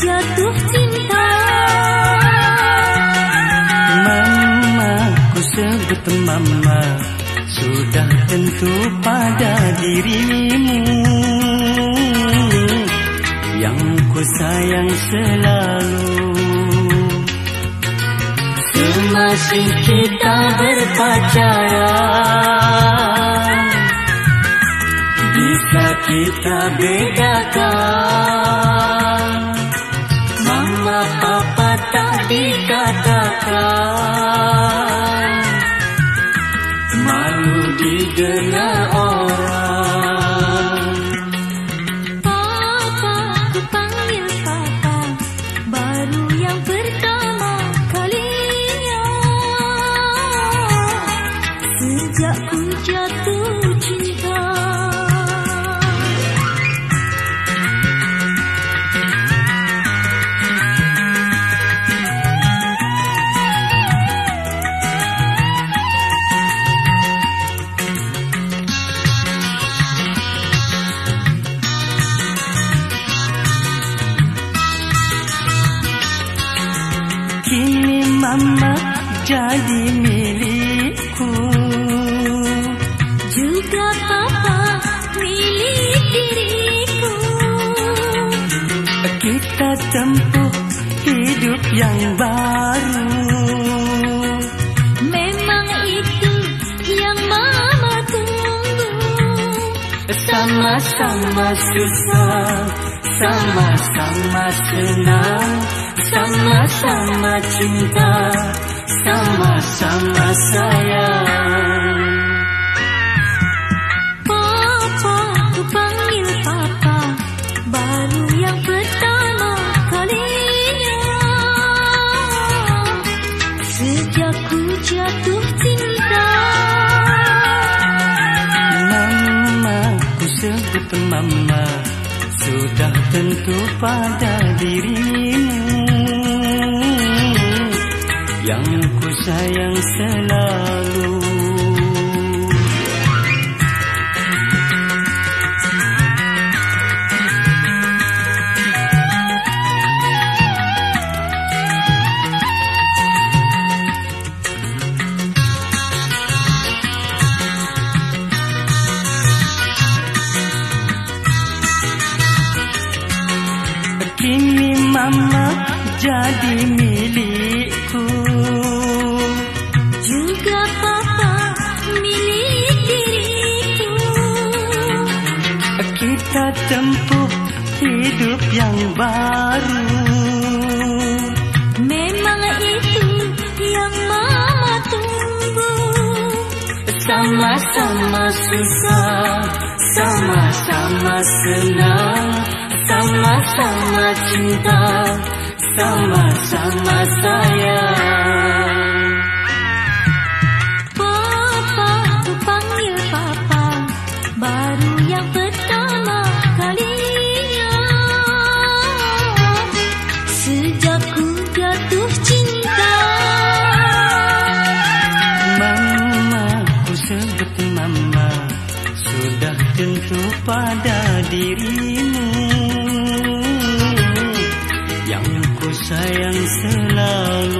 jatuh cinta. Mama ku sebut mama Sudah tentu pada dirimu. Yang ku sayang selalu. Semasih kita berpacaran Bisa kita bedakan. Dikatakan Malu didengar Mama jadi milikku. Juga papa milik diriku. Kita tempuh hidup yang baru. Memang itu yang mama tunggu. Sama-sama susah Sama-sama senang Sama-sama cinta Sama-sama sayang. Papa, ku panggil papa Baru yang pertama kalinya? Sejak ku jatuh cinta. Mama, ku sebut mama Sudah tentu pada dirimu. Yang ku sayang selalu jadi milikku. Juga papa milik diriku. Kita tempuh hidup yang baru. Memang itu yang mama tunggu. Sama-sama susah Sama-sama senang Sama-sama cinta Sama-sama sayang. Papa, ku panggil papa. Baru yang pertama kalinya. Sejak ku jatuh cinta. Mama, ku sebut mama. Sudah tentu pada dirimu sayang selalu